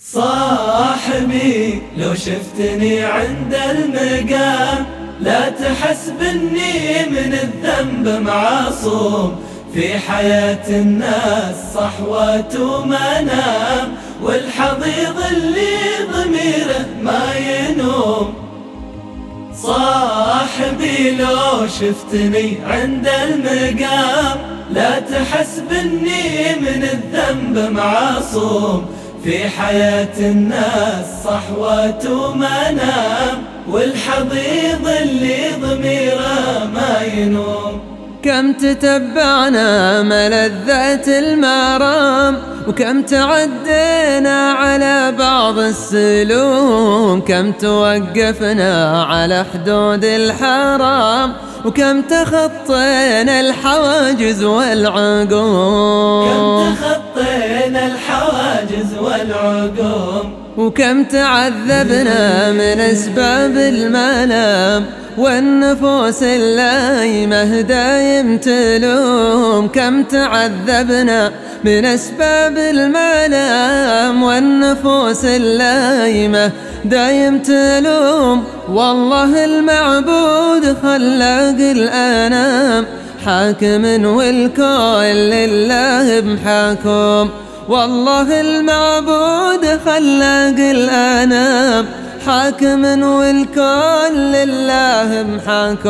صاحبي لو شفتني عند المقام لا تحسب اني من الذنب معصوم. في حياة الناس صحوات ومنام والحضيض اللي ضميره ما ينوم. صاحبي لو شفتني عند المقام لا تحسب اني من الذنب معصوم. في حياة الناس صحوات ومنام والحضيض اللي ضميره ما ينوم. كم تتبعنا ملذات المرام؟ وكم تعدينا على بعض السلوم كم توقفنا على حدود الحرام وكم تخطينا الحواجز والعقوم. كم تخطينا الحواجز والعقوم. وكم تعذبنا من أسباب الملام والنفوس اللايمة دايم تلوم كم تعذبنا من أسباب الملام والنفوس اللايمة دايم تلوم والله المعبود خلاق الأنام حاكم والكون لله بحكم والله المعبود خلاق الأنام حاكم والكون لله محكم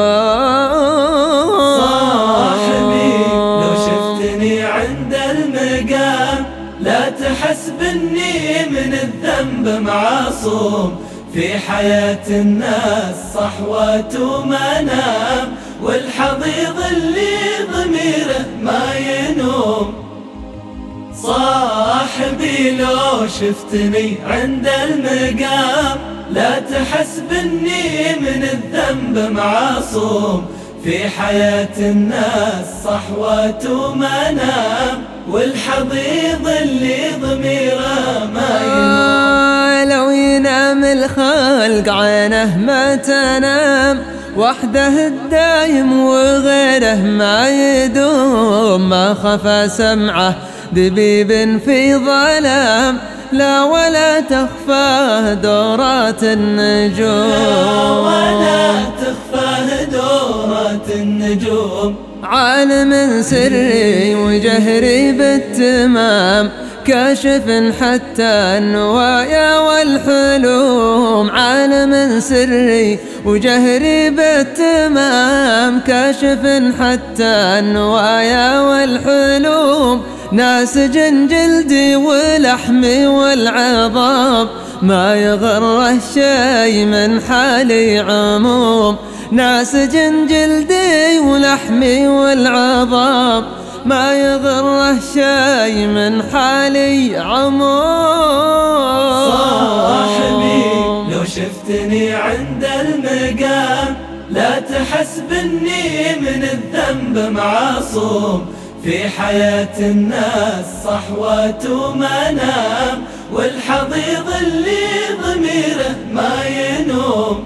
صاحبي لو شفتني عند المقام لا تحسب اني من الذنب معصوم. في حياة الناس صحوات ومنام والحضيض اللي لو شفتني عند المقام لا تحسب اني من الذنب معصوم. في حياة الناس صحوات ومنام والحضيض اللي ضميره ما ينوم لو ينام الخلق عينه ما تنام وحده الدايم وغيره ما يدوم. ما خفى سمعه دبيب في ظلام لا ولا تخفى دورات النجوم. لا ولا تخفى دورات النجوم. عالم سري وجهري بالتمام كاشف حتى النوايا والحلوم. عالم سري وجهري بالتمام كاشف حتى النوايا والحلوم. ناسج جلدي ولحمي والعظام ما يغره شي من حالي عموم. ناسج جلدي ولحمي والعظام ما يغره شي من حالي عموم. صاحبي لو شفتني عند المقام لا تحسب اني من الذنب معصوم. في حياة الناس صحوات ومنام والحضيض اللي ضميره ما ينوم.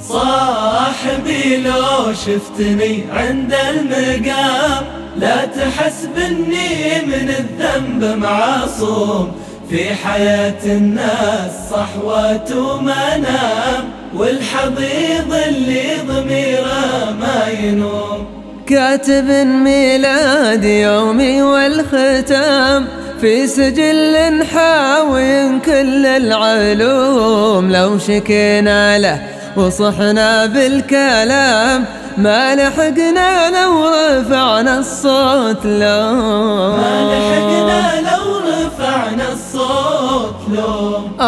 صاحبي لو شفتني عند المقام لا تحسب اني من الذنب معصوم. في حياة الناس صحوات ومنام والحضيض اللي ضميره ما ينوم. كاتب ميلاد يومي والختام في سجل حاوي كل العلوم. لو شكينا له وصحنا بالكلام ما لحقنا لو رفعنا الصوت. لو ما لحقنا لو رفعنا الصوت.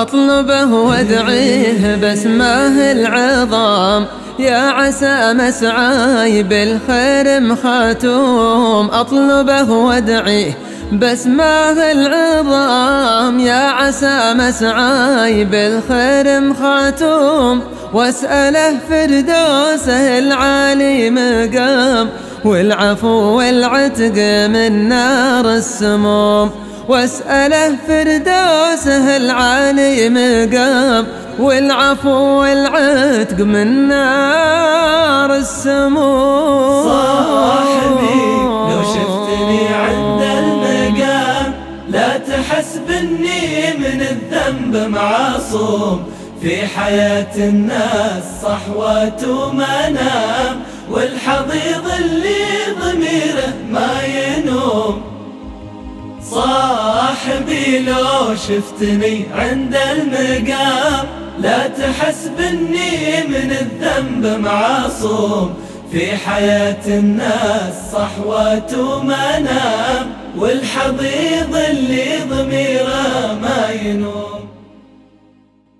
أطلبه وادعيه باسمه العظام. يا عسى مسعاي بالخير مخاتوم. أطلبه وادعيه باسمه العظام. يا عسى مسعاي بالخير مخاتوم. واسأله فردوسه العالي مقام والعفو والعتق من نار السموم. واسأله فردوسه العالي مقام. والعفو والعتق من نار السموم. صاحبي لو شفتني عند المقام لا لا تحسب اني من الذنب معصوم. في حياة الناس صحوات ومنام والحضيض اللي ضميره ما ينوم. صاحبي لو شفتني عند المقام لا تحسب اني من الذنب معصوم. في حياة الناس صحوات ومنام والحضيض اللي ضميره ما ينوم.